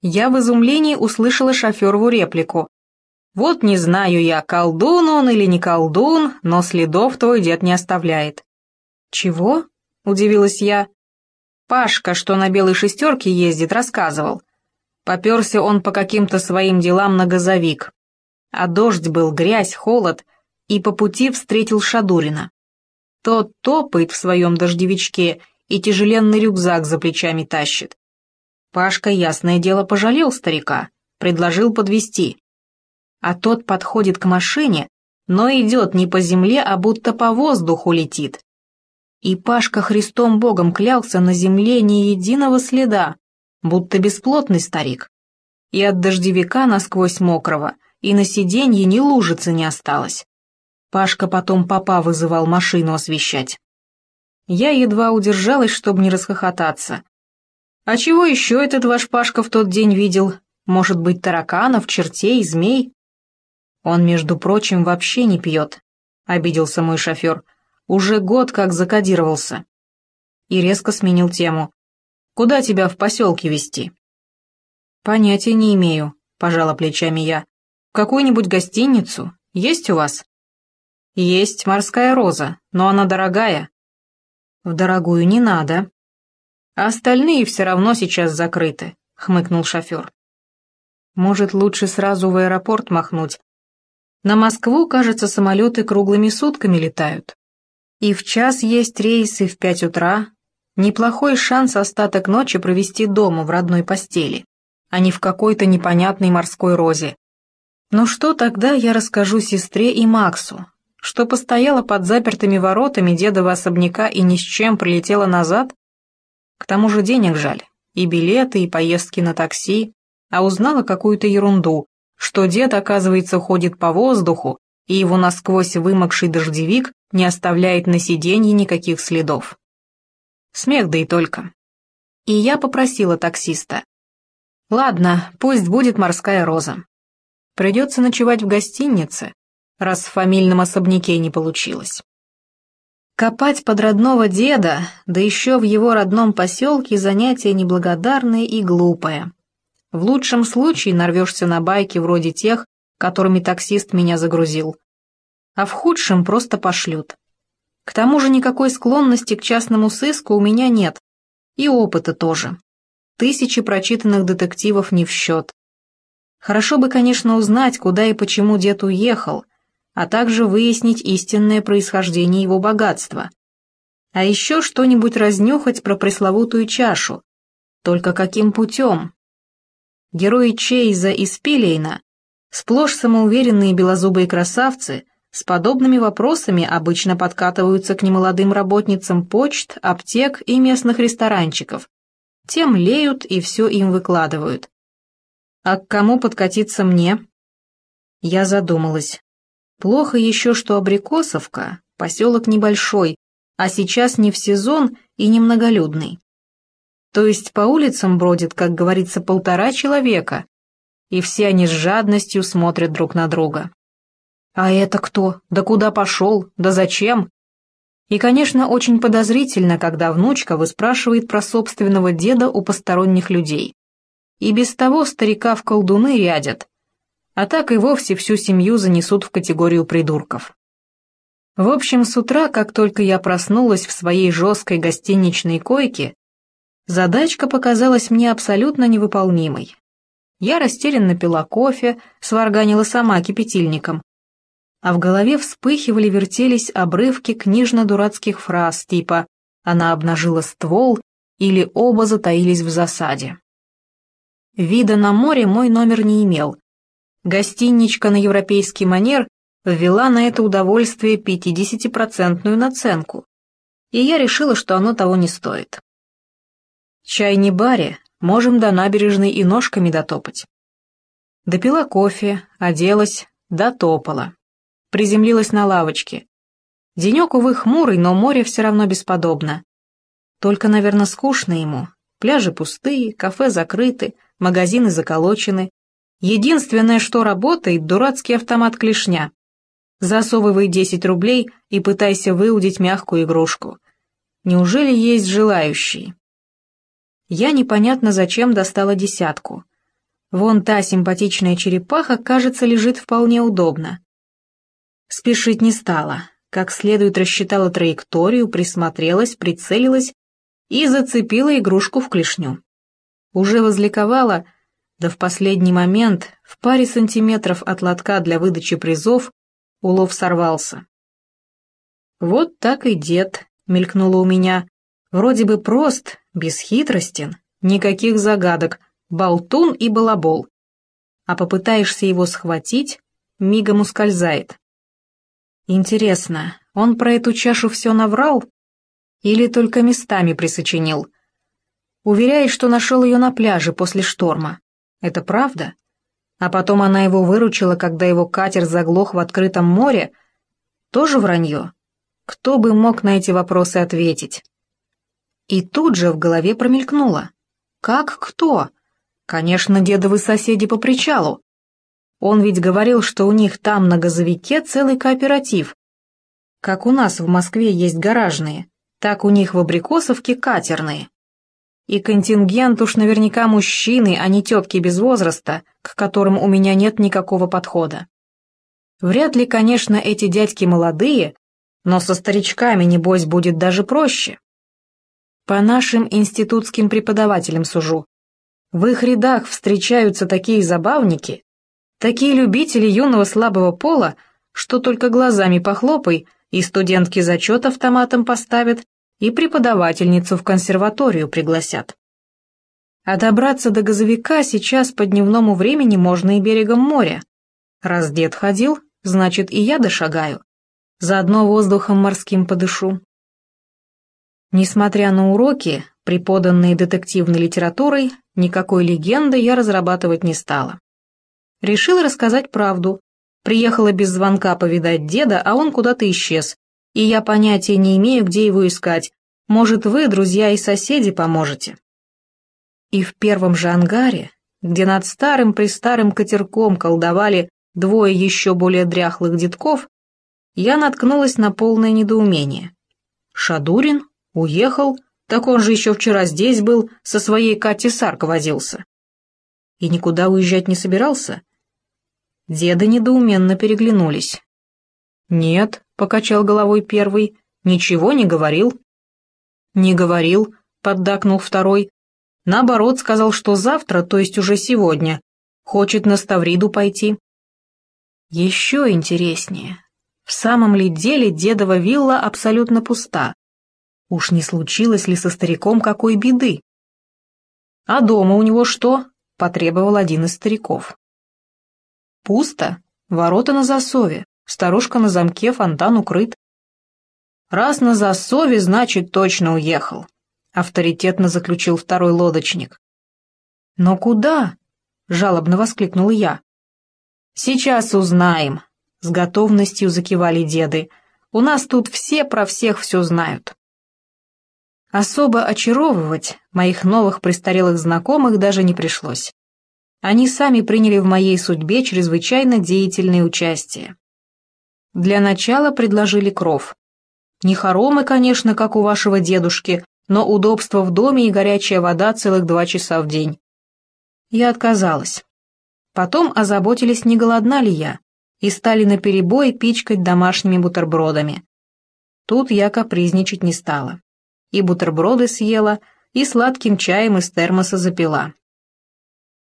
Я в изумлении услышала шоферову реплику. «Вот не знаю я, колдун он или не колдун, но следов твой дед не оставляет». «Чего?» — удивилась я. Пашка, что на белой шестерке ездит, рассказывал. Поперся он по каким-то своим делам на газовик. А дождь был, грязь, холод, и по пути встретил Шадурина. Тот топает в своем дождевичке и тяжеленный рюкзак за плечами тащит. Пашка, ясное дело, пожалел старика, предложил подвести. А тот подходит к машине, но идет не по земле, а будто по воздуху летит. И Пашка Христом Богом клялся на земле ни единого следа, будто бесплотный старик. И от дождевика насквозь мокрого, и на сиденье ни лужицы не осталось. Пашка потом папа вызывал машину освещать. Я едва удержалась, чтобы не расхохотаться. «А чего еще этот ваш Пашка в тот день видел? Может быть, тараканов, чертей, змей?» «Он, между прочим, вообще не пьет», — обиделся мой шофер. Уже год как закодировался. И резко сменил тему. Куда тебя в поселке везти? Понятия не имею, пожала плечами я. В какую-нибудь гостиницу? Есть у вас? Есть морская роза, но она дорогая. В дорогую не надо. А остальные все равно сейчас закрыты, хмыкнул шофер. Может, лучше сразу в аэропорт махнуть? На Москву, кажется, самолеты круглыми сутками летают. И в час есть рейсы в пять утра. Неплохой шанс остаток ночи провести дома в родной постели, а не в какой-то непонятной морской розе. Но что тогда я расскажу сестре и Максу? Что постояла под запертыми воротами дедова особняка и ни с чем прилетела назад? К тому же денег жаль. И билеты, и поездки на такси. А узнала какую-то ерунду, что дед, оказывается, ходит по воздуху, и его насквозь вымокший дождевик не оставляет на сиденье никаких следов. Смех да и только. И я попросила таксиста. Ладно, пусть будет морская роза. Придется ночевать в гостинице, раз в фамильном особняке не получилось. Копать под родного деда, да еще в его родном поселке занятие неблагодарное и глупое. В лучшем случае нарвешься на байки вроде тех, которыми таксист меня загрузил. А в худшем просто пошлют. К тому же никакой склонности к частному сыску у меня нет. И опыта тоже. Тысячи прочитанных детективов не в счет. Хорошо бы, конечно, узнать, куда и почему дед уехал, а также выяснить истинное происхождение его богатства. А еще что-нибудь разнюхать про пресловутую чашу. Только каким путем? Герои Чейза и Спилейна Сплошь самоуверенные белозубые красавцы с подобными вопросами обычно подкатываются к немолодым работницам почт, аптек и местных ресторанчиков. Тем леют и все им выкладывают. А к кому подкатиться мне? Я задумалась. Плохо еще, что Абрикосовка — поселок небольшой, а сейчас не в сезон и немноголюдный. То есть по улицам бродит, как говорится, полтора человека, и все они с жадностью смотрят друг на друга. А это кто? Да куда пошел? Да зачем? И, конечно, очень подозрительно, когда внучка выспрашивает про собственного деда у посторонних людей. И без того старика в колдуны рядят, а так и вовсе всю семью занесут в категорию придурков. В общем, с утра, как только я проснулась в своей жесткой гостиничной койке, задачка показалась мне абсолютно невыполнимой. Я растерянно пила кофе, сварганила сама кипятильником. А в голове вспыхивали-вертелись обрывки книжно-дурацких фраз типа «она обнажила ствол» или «оба затаились в засаде». Вида на море мой номер не имел. Гостиничка на европейский манер ввела на это удовольствие 50-процентную наценку, и я решила, что оно того не стоит. Чай не баре, Можем до набережной и ножками дотопать. Допила кофе, оделась, дотопала. Приземлилась на лавочке. Денек, увы, хмурый, но море все равно бесподобно. Только, наверное, скучно ему. Пляжи пустые, кафе закрыты, магазины заколочены. Единственное, что работает, дурацкий автомат клешня. Засовывай 10 рублей и пытайся выудить мягкую игрушку. Неужели есть желающие? Я непонятно зачем достала десятку. Вон та симпатичная черепаха, кажется, лежит вполне удобно. Спешить не стала, как следует рассчитала траекторию, присмотрелась, прицелилась и зацепила игрушку в клешню. Уже возликовала, да в последний момент, в паре сантиметров от лотка для выдачи призов, улов сорвался. «Вот так и дед», — мелькнуло у меня, — «вроде бы прост, бесхитростен, никаких загадок, болтун и балабол. А попытаешься его схватить, мигом ускользает. Интересно, он про эту чашу все наврал? Или только местами присочинил? Уверяет, что нашел ее на пляже после шторма. Это правда? А потом она его выручила, когда его катер заглох в открытом море? Тоже вранье? Кто бы мог на эти вопросы ответить? И тут же в голове промелькнуло. Как кто? Конечно, дедовы соседи по причалу. Он ведь говорил, что у них там на газовике целый кооператив. Как у нас в Москве есть гаражные, так у них в Абрикосовке катерные. И контингент уж наверняка мужчины, а не тетки без возраста, к которым у меня нет никакого подхода. Вряд ли, конечно, эти дядьки молодые, но со старичками, небось, будет даже проще. По нашим институтским преподавателям сужу. В их рядах встречаются такие забавники, такие любители юного слабого пола, что только глазами похлопай, и студентки зачет автоматом поставят, и преподавательницу в консерваторию пригласят. А добраться до газовика сейчас по дневному времени можно и берегом моря. Раз дед ходил, значит и я дошагаю. Заодно воздухом морским подышу. Несмотря на уроки, преподанные детективной литературой, никакой легенды я разрабатывать не стала. Решила рассказать правду. Приехала без звонка повидать деда, а он куда-то исчез, и я понятия не имею, где его искать. Может, вы, друзья и соседи, поможете. И в первом же ангаре, где над старым-престарым катерком колдовали двое еще более дряхлых детков, я наткнулась на полное недоумение. Шадурин уехал, так он же еще вчера здесь был, со своей Катей Сарк возился. И никуда уезжать не собирался? Деды недоуменно переглянулись. «Нет», — покачал головой первый, — «ничего не говорил». «Не говорил», — поддакнул второй. «Наоборот, сказал, что завтра, то есть уже сегодня, хочет на Ставриду пойти». Еще интереснее. В самом ли деле дедова вилла абсолютно пуста? Уж не случилось ли со стариком какой беды? «А дома у него что?» — потребовал один из стариков. «Пусто. Ворота на засове. Старушка на замке, фонтан укрыт». «Раз на засове, значит, точно уехал», — авторитетно заключил второй лодочник. «Но куда?» — жалобно воскликнул я. «Сейчас узнаем», — с готовностью закивали деды. «У нас тут все про всех все знают». Особо очаровывать моих новых престарелых знакомых даже не пришлось. Они сами приняли в моей судьбе чрезвычайно деятельное участие. Для начала предложили кров. Не хоромы, конечно, как у вашего дедушки, но удобство в доме и горячая вода целых два часа в день. Я отказалась. Потом озаботились, не голодна ли я, и стали наперебой пичкать домашними бутербродами. Тут я капризничать не стала и бутерброды съела, и сладким чаем из термоса запила.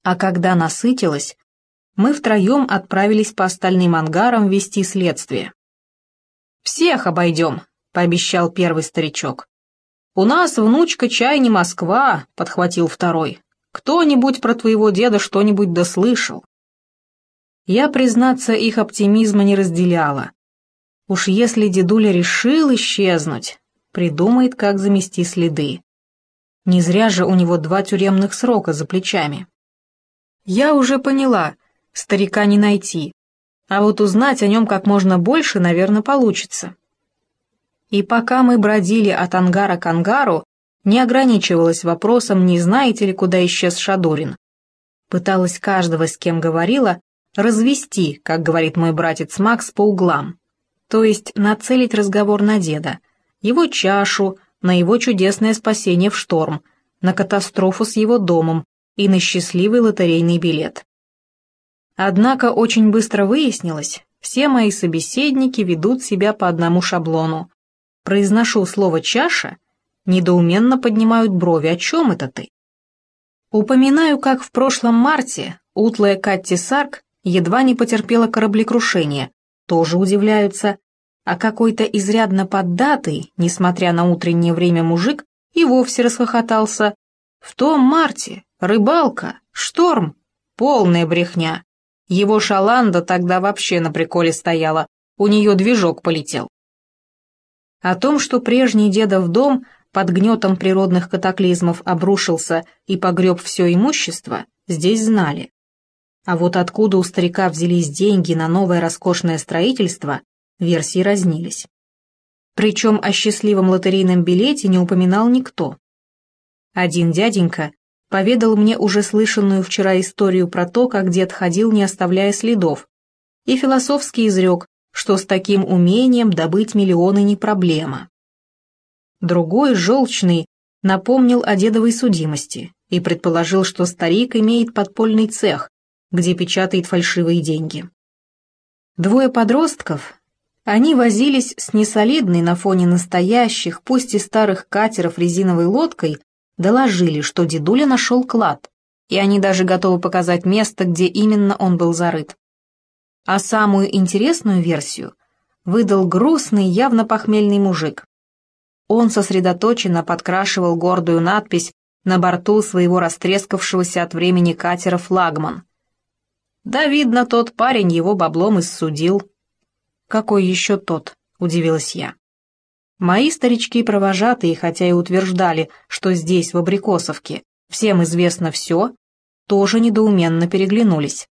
А когда насытилась, мы втроем отправились по остальным ангарам вести следствие. «Всех обойдем», — пообещал первый старичок. «У нас внучка чай не Москва», — подхватил второй. «Кто-нибудь про твоего деда что-нибудь дослышал?» Я, признаться, их оптимизма не разделяла. Уж если дедуля решил исчезнуть, придумает, как замести следы. Не зря же у него два тюремных срока за плечами. Я уже поняла, старика не найти, а вот узнать о нем как можно больше, наверное, получится. И пока мы бродили от ангара к ангару, не ограничивалась вопросом, не знаете ли, куда исчез Шадурин. Пыталась каждого, с кем говорила, развести, как говорит мой братец Макс, по углам. То есть нацелить разговор на деда, его чашу, на его чудесное спасение в шторм, на катастрофу с его домом, и на счастливый лотерейный билет. Однако очень быстро выяснилось, все мои собеседники ведут себя по одному шаблону. Произношу слово «чаша», недоуменно поднимают брови. О чем это ты? Упоминаю, как в прошлом марте утлая Катти Сарк едва не потерпела кораблекрушение. Тоже удивляются. А какой-то изрядно поддатый, несмотря на утреннее время мужик, и вовсе расхохотался. В том марте рыбалка, шторм, полная брехня. Его шаланда тогда вообще на приколе стояла, у нее движок полетел. О том, что прежний дедов дом под гнетом природных катаклизмов обрушился и погреб все имущество, здесь знали. А вот откуда у старика взялись деньги на новое роскошное строительство, версии разнились. Причем о счастливом лотерейном билете не упоминал никто. Один дяденька поведал мне уже слышанную вчера историю про то, как дед ходил, не оставляя следов, и философски изрек, что с таким умением добыть миллионы не проблема. Другой, желчный, напомнил о дедовой судимости и предположил, что старик имеет подпольный цех, где печатает фальшивые деньги. Двое подростков, они возились с несолидной на фоне настоящих, пусть и старых катеров резиновой лодкой, доложили, что дедуля нашел клад, и они даже готовы показать место, где именно он был зарыт. А самую интересную версию выдал грустный, явно похмельный мужик. Он сосредоточенно подкрашивал гордую надпись на борту своего растрескавшегося от времени катера «Флагман», да, видно, тот парень его баблом иссудил. Какой еще тот, удивилась я. Мои старички-провожатые, хотя и утверждали, что здесь, в Абрикосовке, всем известно все, тоже недоуменно переглянулись.